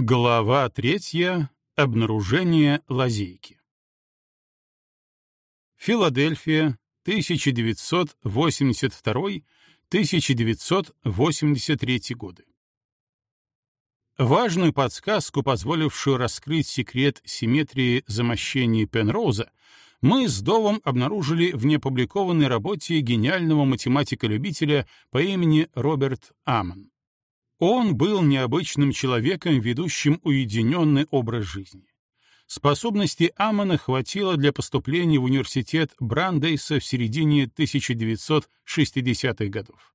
Глава третья. Обнаружение лазейки. Филадельфия, 1982-1983 годы. Важную подсказку, позволившую раскрыть секрет симметрии замощений Пенроуза, мы с Довом обнаружили в неопубликованной работе гениального математика-любителя по имени Роберт Амон. Он был необычным человеком, ведущим уединенный образ жизни. Способности Амона хватило для поступления в университет Брандейса в середине 1960-х годов.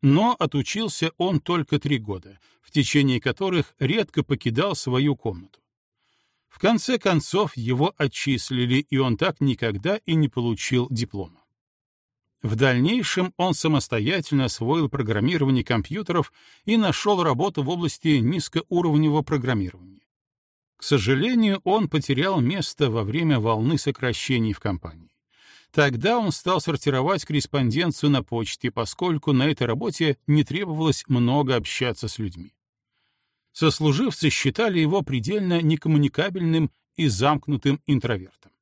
Но отучился он только три года, в течение которых редко покидал свою комнату. В конце концов его отчислили, и он так никогда и не получил диплома. В дальнейшем он самостоятельно освоил программирование компьютеров и нашел работу в области низкоуровневого программирования. К сожалению, он потерял место во время волны сокращений в компании. Тогда он стал сортировать корреспонденцию на почте, поскольку на этой работе не требовалось много общаться с людьми. Сослуживцы считали его предельно некоммуникабельным и замкнутым интровертом.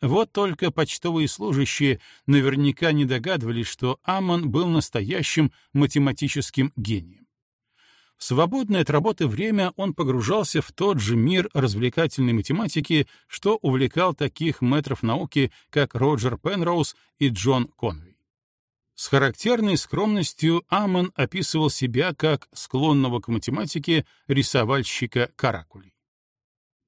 Вот только почтовые служащие наверняка не догадывались, что Амон был настоящим математическим гением. В свободное от работы время он погружался в тот же мир развлекательной математики, что увлекал таких метров науки, как Роджер Пенроуз и Джон Конвей. С характерной скромностью Амон описывал себя как склонного к математике рисовальщика каракулей.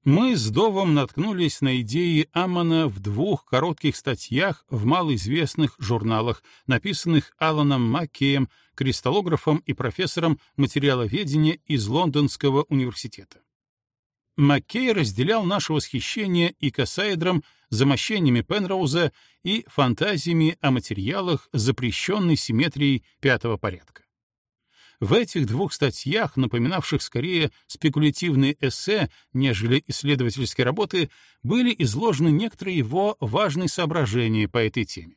Мы с Довом наткнулись на идеи Аммона в двух коротких статьях в малоизвестных журналах, написанных Аланом Маккеем, кристаллографом и профессором материаловедения из Лондонского университета. Маккей разделял наше восхищение и кассаэдром, замощениями Пенроуза и фантазиями о материалах запрещенной симметрией пятого порядка. В этих двух статьях, напоминавших скорее спекулятивные эссе, нежели исследовательские работы, были изложены некоторые его важные соображения по этой теме.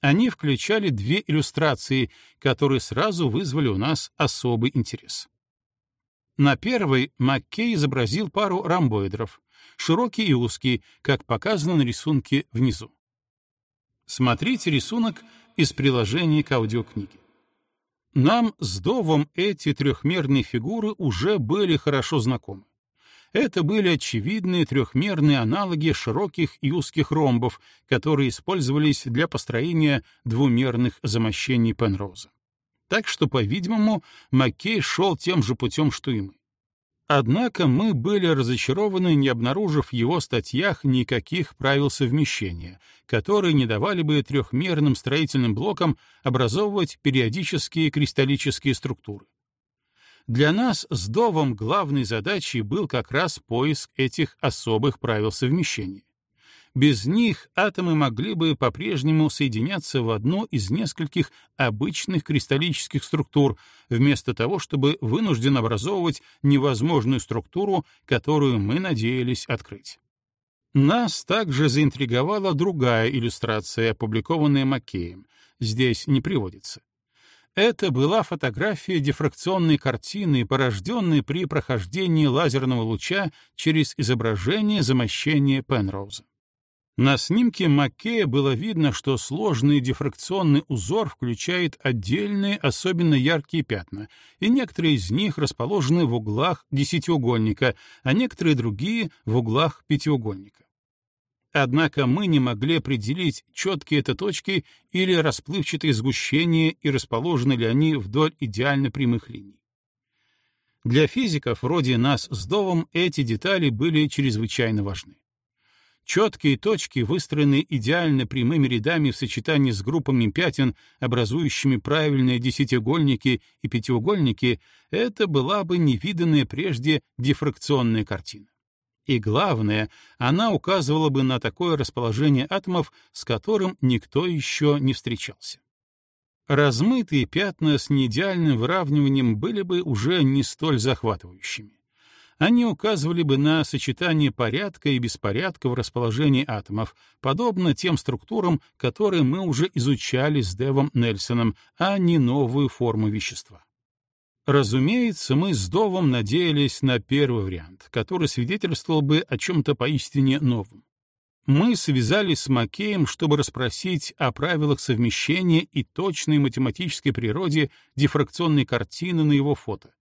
Они включали две иллюстрации, которые сразу вызвали у нас особый интерес. На первой Маккей изобразил пару ромбоидров, широкий и узкий, как показано на рисунке внизу. Смотрите рисунок из приложения к аудиокниге. Нам с Довом эти трехмерные фигуры уже были хорошо знакомы. Это были очевидные трехмерные аналоги широких и узких ромбов, которые использовались для построения двумерных замощений Пенроза. Так что, по-видимому, Маккей шел тем же путем, что и мы. Однако мы были разочарованы, не обнаружив в его статьях никаких правил совмещения, которые не давали бы трехмерным строительным блокам образовывать периодические кристаллические структуры. Для нас с Довом главной задачей был как раз поиск этих особых правил совмещения. Без них атомы могли бы по-прежнему соединяться в одну из нескольких обычных кристаллических структур, вместо того, чтобы вынужденно образовывать невозможную структуру, которую мы надеялись открыть. Нас также заинтриговала другая иллюстрация, опубликованная Маккеем. Здесь не приводится. Это была фотография дифракционной картины, порожденной при прохождении лазерного луча через изображение замощения Пенроуза. На снимке Маккея было видно, что сложный дифракционный узор включает отдельные, особенно яркие пятна, и некоторые из них расположены в углах десятиугольника, а некоторые другие — в углах пятиугольника. Однако мы не могли определить, четкие это точки или расплывчатые сгущения и расположены ли они вдоль идеально прямых линий. Для физиков вроде нас с Довом эти детали были чрезвычайно важны. Четкие точки, выстроенные идеально прямыми рядами в сочетании с группами пятен, образующими правильные десятиугольники и пятиугольники, это была бы невиданная прежде дифракционная картина. И главное, она указывала бы на такое расположение атомов, с которым никто еще не встречался. Размытые пятна с неидеальным выравниванием были бы уже не столь захватывающими они указывали бы на сочетание порядка и беспорядка в расположении атомов, подобно тем структурам, которые мы уже изучали с Девом Нельсоном, а не новую форму вещества. Разумеется, мы с Довом надеялись на первый вариант, который свидетельствовал бы о чем-то поистине новом. Мы связались с Макеем, чтобы расспросить о правилах совмещения и точной математической природе дифракционной картины на его фото.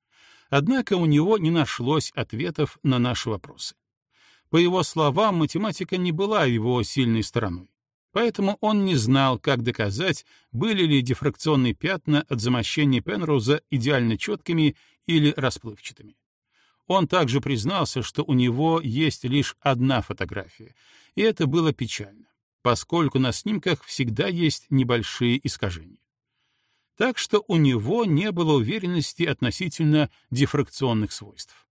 Однако у него не нашлось ответов на наши вопросы. По его словам, математика не была его сильной стороной. Поэтому он не знал, как доказать, были ли дифракционные пятна от замощения Пенроуза идеально четкими или расплывчатыми. Он также признался, что у него есть лишь одна фотография, и это было печально, поскольку на снимках всегда есть небольшие искажения. Так что у него не было уверенности относительно дифракционных свойств.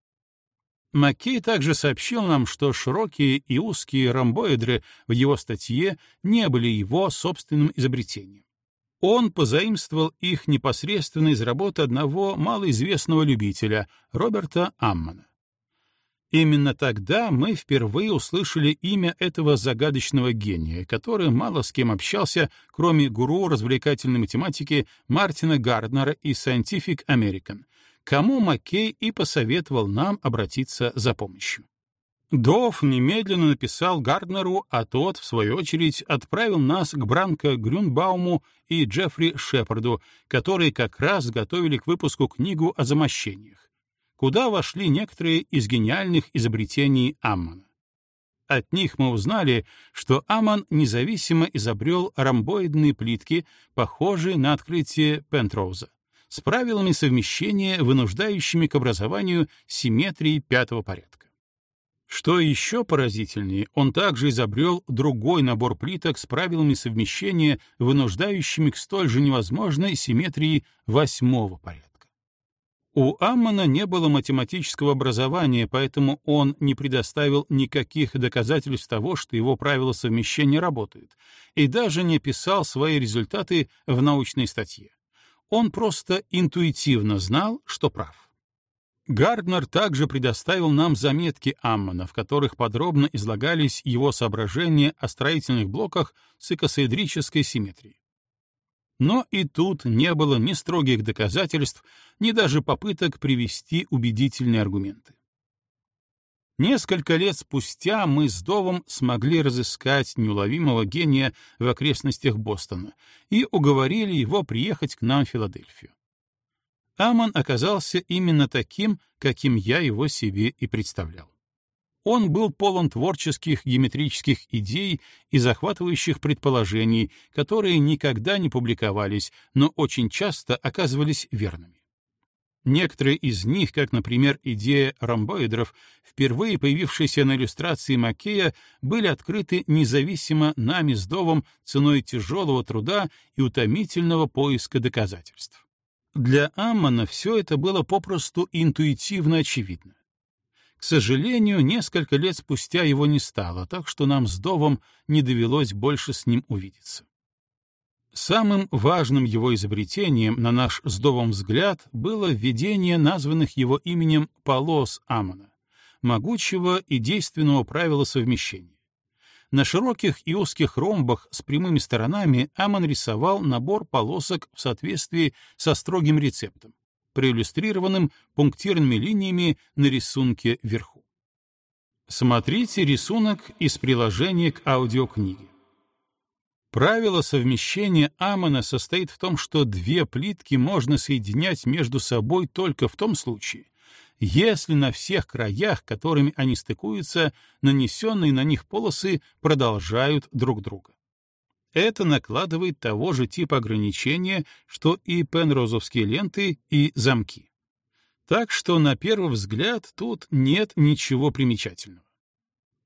Маккей также сообщил нам, что широкие и узкие ромбоидры в его статье не были его собственным изобретением. Он позаимствовал их непосредственно из работы одного малоизвестного любителя, Роберта Аммана. Именно тогда мы впервые услышали имя этого загадочного гения, который мало с кем общался, кроме гуру развлекательной математики Мартина Гарднера из Scientific American, кому Маккей и посоветовал нам обратиться за помощью. Дофф немедленно написал Гарднеру, а тот, в свою очередь, отправил нас к Бранко Грюнбауму и Джеффри Шепарду, которые как раз готовили к выпуску книгу о замощениях, куда вошли некоторые из гениальных изобретений Аммана. От них мы узнали, что Аман независимо изобрел ромбоидные плитки, похожие на открытие Пентроуза с правилами совмещения, вынуждающими к образованию симметрии пятого порядка. Что еще поразительнее, он также изобрел другой набор плиток с правилами совмещения, вынуждающими к столь же невозможной симметрии восьмого порядка. У Аммана не было математического образования, поэтому он не предоставил никаких доказательств того, что его правила совмещения работают, и даже не писал свои результаты в научной статье. Он просто интуитивно знал, что прав. Гарднер также предоставил нам заметки Аммана, в которых подробно излагались его соображения о строительных блоках с икосоэдрической симметрией. Но и тут не было ни строгих доказательств, ни даже попыток привести убедительные аргументы. Несколько лет спустя мы с Довом смогли разыскать неуловимого гения в окрестностях Бостона и уговорили его приехать к нам в Филадельфию. Амон оказался именно таким, каким я его себе и представлял. Он был полон творческих геометрических идей и захватывающих предположений, которые никогда не публиковались, но очень часто оказывались верными. Некоторые из них, как, например, идея ромбоидров, впервые появившаяся на иллюстрации Маккея, были открыты независимо нами с Довом ценой тяжелого труда и утомительного поиска доказательств. Для Аммана все это было попросту интуитивно очевидно. К сожалению, несколько лет спустя его не стало, так что нам с Довом не довелось больше с ним увидеться. Самым важным его изобретением, на наш сдовом взгляд, было введение названных его именем полос Амона, могучего и действенного правила совмещения. На широких и узких ромбах с прямыми сторонами Амон рисовал набор полосок в соответствии со строгим рецептом, проиллюстрированным пунктирными линиями на рисунке вверху. Смотрите рисунок из приложения к аудиокниге. Правило совмещения Амона состоит в том, что две плитки можно соединять между собой только в том случае, если на всех краях, которыми они стыкуются, нанесенные на них полосы продолжают друг друга. Это накладывает того же типа ограничения, что и пенрозовские ленты и замки. Так что на первый взгляд тут нет ничего примечательного.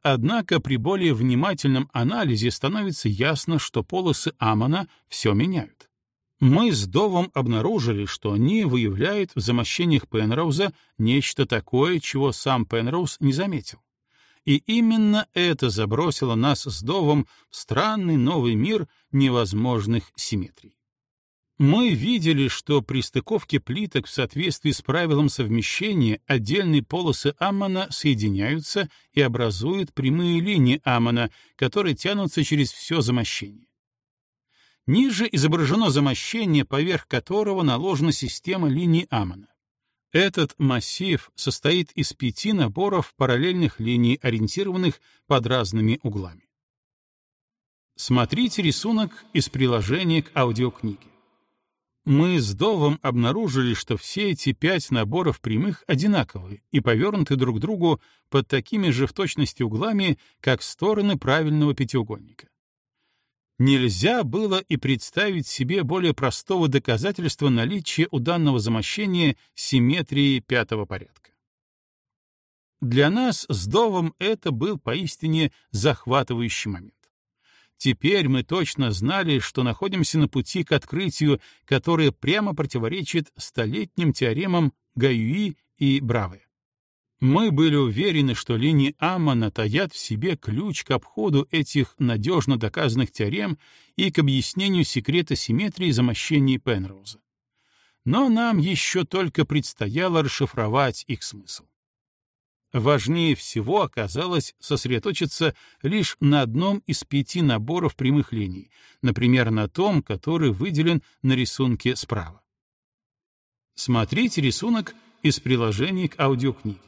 Однако при более внимательном анализе становится ясно, что полосы Амона все меняют. Мы с Довом обнаружили, что они выявляют в замощениях Пенроуза нечто такое, чего сам Пенроуз не заметил. И именно это забросило нас с Довом в странный новый мир невозможных симметрий. Мы видели, что при стыковке плиток в соответствии с правилом совмещения отдельные полосы Аммона соединяются и образуют прямые линии Аммона, которые тянутся через все замощение. Ниже изображено замощение, поверх которого наложена система линий Аммона. Этот массив состоит из пяти наборов параллельных линий, ориентированных под разными углами. Смотрите рисунок из приложения к аудиокниге. Мы с Довом обнаружили, что все эти пять наборов прямых одинаковые и повернуты друг к другу под такими же в точности углами, как стороны правильного пятиугольника. Нельзя было и представить себе более простого доказательства наличия у данного замощения симметрии пятого порядка. Для нас с Довом это был поистине захватывающий момент. Теперь мы точно знали, что находимся на пути к открытию, которое прямо противоречит столетним теоремам Гаюи и Браве. Мы были уверены, что линии Аммана таят в себе ключ к обходу этих надежно доказанных теорем и к объяснению секрета симметрии замощений Пенроуза. Но нам еще только предстояло расшифровать их смысл. Важнее всего оказалось сосредоточиться лишь на одном из пяти наборов прямых линий, например, на том, который выделен на рисунке справа. Смотрите рисунок из приложения к аудиокниге.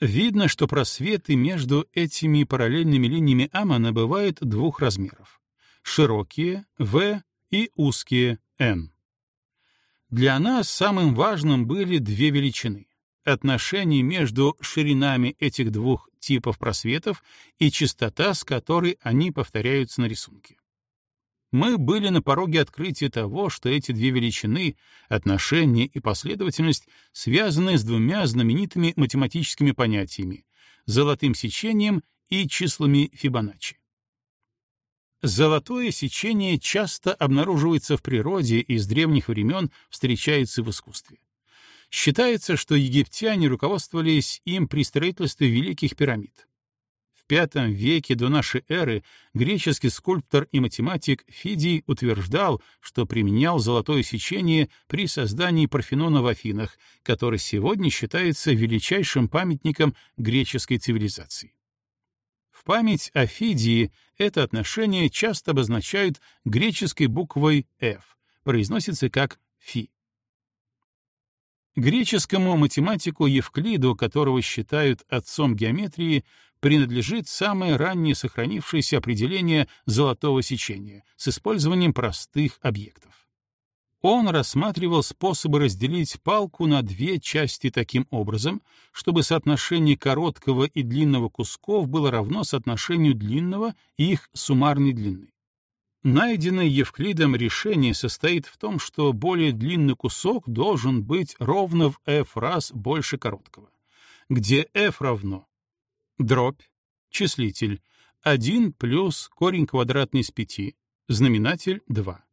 Видно, что просветы между этими параллельными линиями Амана бывают двух размеров — широкие — V и узкие — N. Для нас самым важным были две величины отношение между ширинами этих двух типов просветов и частота, с которой они повторяются на рисунке. Мы были на пороге открытия того, что эти две величины, отношение и последовательность, связаны с двумя знаменитыми математическими понятиями — золотым сечением и числами Фибоначчи. Золотое сечение часто обнаруживается в природе и с древних времен встречается в искусстве. Считается, что египтяне руководствовались им при строительстве великих пирамид. В V веке до нашей эры греческий скульптор и математик Фидий утверждал, что применял золотое сечение при создании Парфенона в Афинах, который сегодня считается величайшим памятником греческой цивилизации. В память о Фидии это отношение часто обозначают греческой буквой F, произносится как «фи». Греческому математику Евклиду, которого считают отцом геометрии, принадлежит самое раннее сохранившееся определение золотого сечения с использованием простых объектов. Он рассматривал способы разделить палку на две части таким образом, чтобы соотношение короткого и длинного кусков было равно соотношению длинного и их суммарной длины. Найденное Евклидом решение состоит в том, что более длинный кусок должен быть ровно в f раз больше короткого, где f равно? Дробь, числитель 1 плюс корень квадратный из 5, знаменатель 2,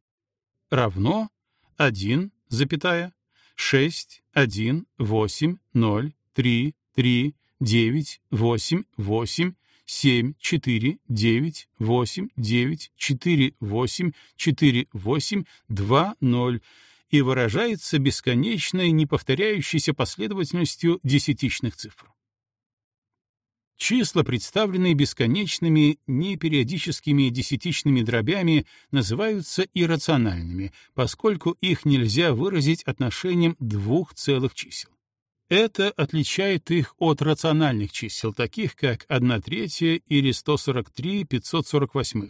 равно 1, запятая, 6, 1, 8, 0, 3, 3, 9, 8, 8, 7, 4, 9, 8, 9, 4, 8, 4, 8, 2, 0 и выражается бесконечной неповторяющейся последовательностью десятичных цифр. Числа, представленные бесконечными непериодическими десятичными дробями, называются иррациональными, поскольку их нельзя выразить отношением двух целых чисел. Это отличает их от рациональных чисел, таких как 1 третья или 143 548,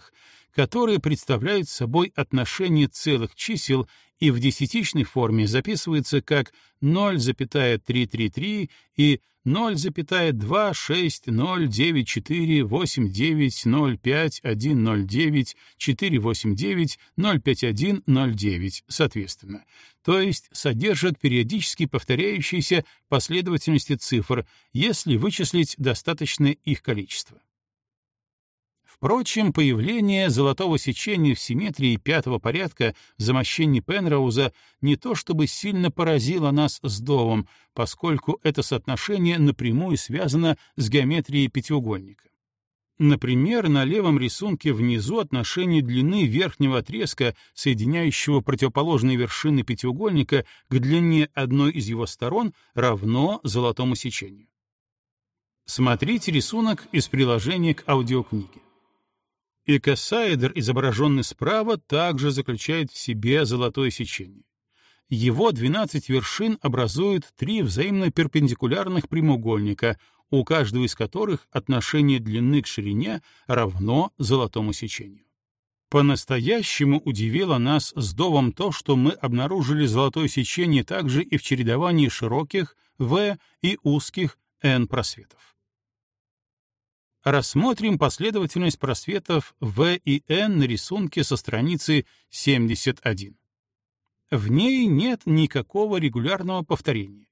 которые представляют собой отношение целых чисел и в десятичной форме записываются как 0,333 и 0,2609095109489 соответственно, то есть содержат периодически повторяющиеся последовательности цифр, если вычислить достаточное их количество. Впрочем, появление золотого сечения в симметрии пятого порядка в замощении Пенроуза не то чтобы сильно поразило нас с Довом, поскольку это соотношение напрямую связано с геометрией пятиугольника. Например, на левом рисунке внизу отношение длины верхнего отрезка, соединяющего противоположные вершины пятиугольника, к длине одной из его сторон равно золотому сечению. Смотрите рисунок из приложения к аудиокниге. Икосаэдр, изображенный справа, также заключает в себе золотое сечение. Его 12 вершин образуют три взаимно перпендикулярных прямоугольника, у каждого из которых отношение длины к ширине равно золотому сечению. По-настоящему удивило нас с Довом то, что мы обнаружили золотое сечение также и в чередовании широких В и узких N просветов. Рассмотрим последовательность просветов В и N на рисунке со страницы 71. В ней нет никакого регулярного повторения.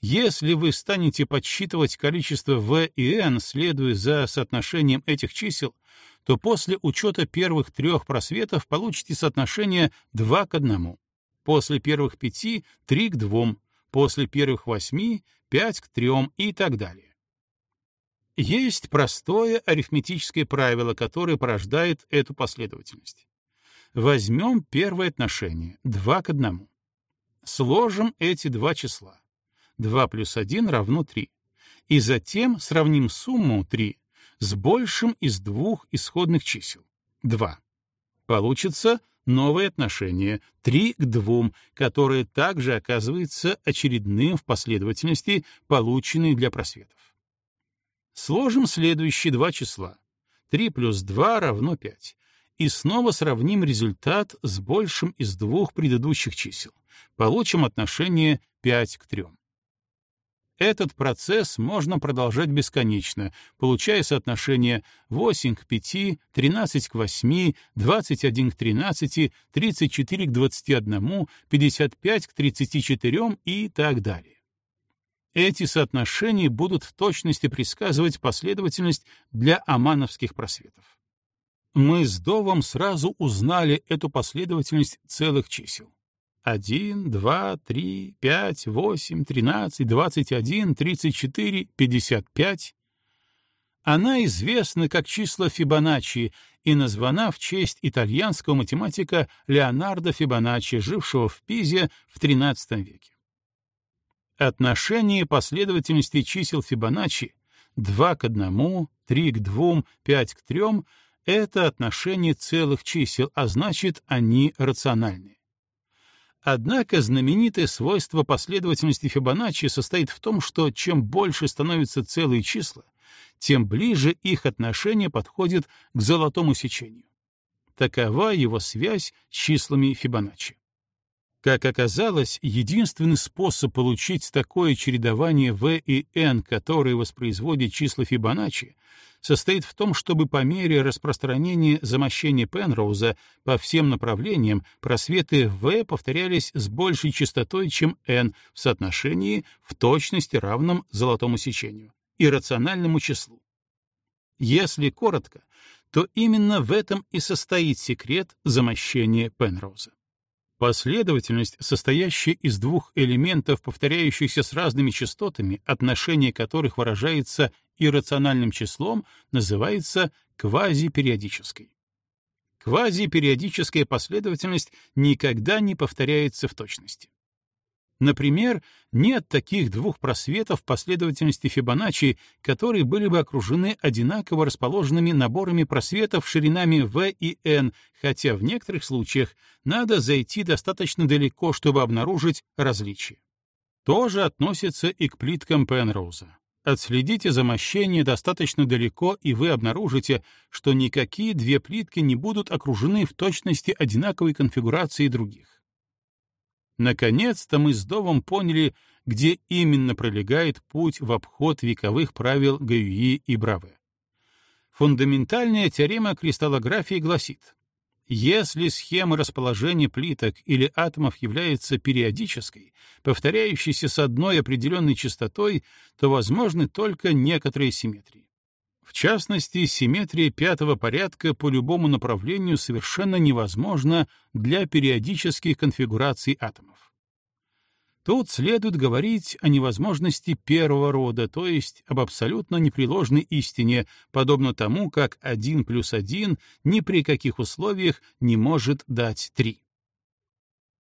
Если вы станете подсчитывать количество V и N, следуя за соотношением этих чисел, то после учета первых трех просветов получите соотношение 2 к 1, после первых пяти — 3 к 2, после первых восьми — 5 к 3 и так далее. Есть простое арифметическое правило, которое порождает эту последовательность. Возьмем первое отношение — 2 к 1. Сложим эти два числа. 2 плюс 1 равно 3. И затем сравним сумму 3 с большим из двух исходных чисел — 2. Получится новое отношение 3 к 2, которое также оказывается очередным в последовательности, полученной для просветов. Сложим следующие два числа. 3 плюс 2 равно 5. И снова сравним результат с большим из двух предыдущих чисел. Получим отношение 5 к 3. Этот процесс можно продолжать бесконечно, получая соотношение 8 к 5, 13 к 8, 21 к 13, 34 к 21, 55 к 34 и так далее. Эти соотношения будут в точности предсказывать последовательность для амановских просветов. Мы с Довом сразу узнали эту последовательность целых чисел. 1, 2, 3, 5, 8, 13, 21, 34, 55. Она известна как число Фибоначчи и названа в честь итальянского математика Леонардо Фибоначчи, жившего в Пизе в XIII веке. Отношение последовательности чисел Фибоначчи 2 к 1, 3 к 2, 5 к 3 — это отношение целых чисел, а значит, они рациональны. Однако знаменитое свойство последовательности Фибоначчи состоит в том, что чем больше становятся целые числа, тем ближе их отношение подходит к золотому сечению. Такова его связь с числами Фибоначчи. Как оказалось, единственный способ получить такое чередование V и N, которое воспроизводит числа Фибоначчи, состоит в том, чтобы по мере распространения замощения Пенроуза по всем направлениям просветы V повторялись с большей частотой, чем N в соотношении в точности равном золотому сечению, иррациональному числу. Если коротко, то именно в этом и состоит секрет замощения Пенроуза. Последовательность, состоящая из двух элементов, повторяющихся с разными частотами, отношение которых выражается иррациональным числом, называется квазипериодической. Квазипериодическая последовательность никогда не повторяется в точности. Например, нет таких двух просветов последовательности Фибоначчи, которые были бы окружены одинаково расположенными наборами просветов ширинами V и N, хотя в некоторых случаях надо зайти достаточно далеко, чтобы обнаружить различия. То же относится и к плиткам Пенроуза. Отследите замощение достаточно далеко, и вы обнаружите, что никакие две плитки не будут окружены в точности одинаковой конфигурации других. Наконец-то мы с Довом поняли, где именно пролегает путь в обход вековых правил Гаюи и Браве. Фундаментальная теорема кристаллографии гласит, если схема расположения плиток или атомов является периодической, повторяющейся с одной определенной частотой, то возможны только некоторые симметрии. В частности, симметрия пятого порядка по любому направлению совершенно невозможна для периодических конфигураций атомов. Тут следует говорить о невозможности первого рода, то есть об абсолютно непреложной истине, подобно тому, как 1 плюс 1 ни при каких условиях не может дать 3.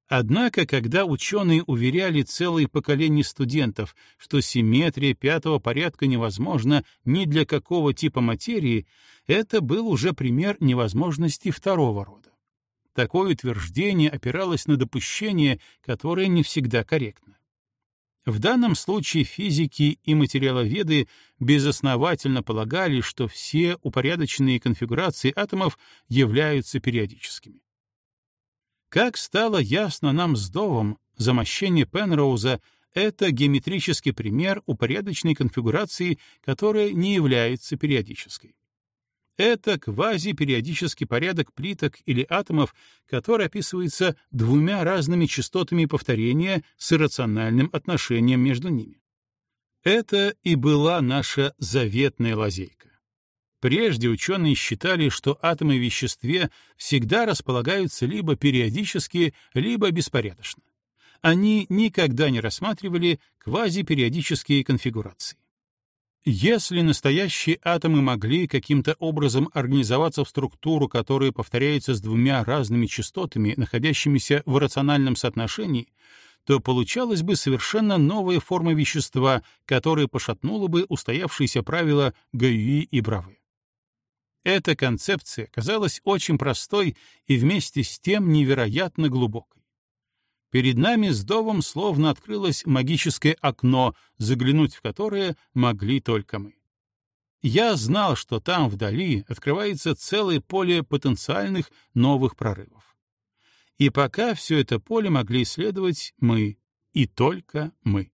Однако, когда ученые уверяли целые поколения студентов, что симметрия пятого порядка невозможна ни для какого типа материи, это был уже пример невозможности второго рода. такое утверждение опиралось на допущение, которое не всегда корректно. В данном случае физики и материаловеды безосновательно полагали, что все упорядоченные конфигурации атомов являются периодическими. Как стало ясно нам с Довом, замощение Пенроуза — это геометрический пример упорядоченной конфигурации, которая не является периодической. Это квазипериодический порядок плиток или атомов, который описывается двумя разными частотами повторения с иррациональным отношением между ними. Это и была наша заветная лазейка. Прежде ученые считали, что атомы в веществе всегда располагаются либо периодически, либо беспорядочно. Они никогда не рассматривали квазипериодические конфигурации. Если настоящие атомы могли каким-то образом организоваться в структуру, которая повторяется с двумя разными частотами, находящимися в рациональном соотношении, то получалась бы совершенно новая форма вещества, которая пошатнула бы устоявшиеся правила Гаюи и Бравы. Эта концепция казалась очень простой и вместе с тем невероятно глубокой. Перед нами с Довом словно открылось магическое окно, заглянуть в которое могли только мы. Я знал, что там вдали открывается целое поле потенциальных новых прорывов. И пока все это поле могли исследовать мы, и только мы.